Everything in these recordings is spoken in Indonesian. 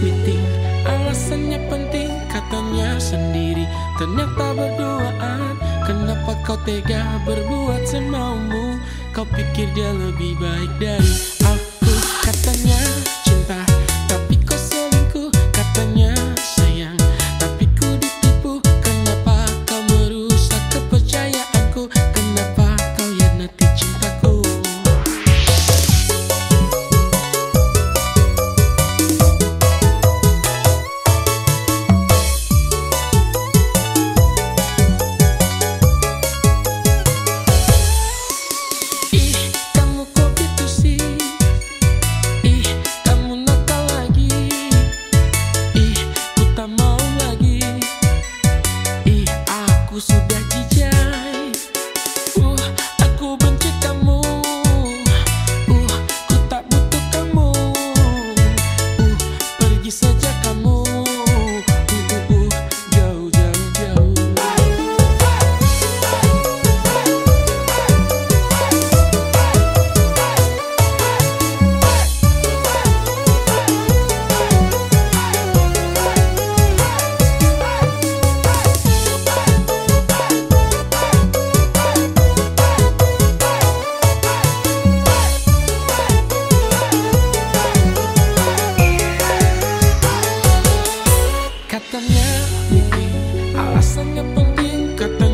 meeting. Alasannya penting katanya sendiri. Ternyata berduaan. Kenapa kau tega berbuat semaumu? Kau pikir dia lebih baik dari nunca te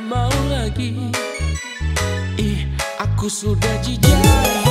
mau lagi. Ih, aku sudah jijik.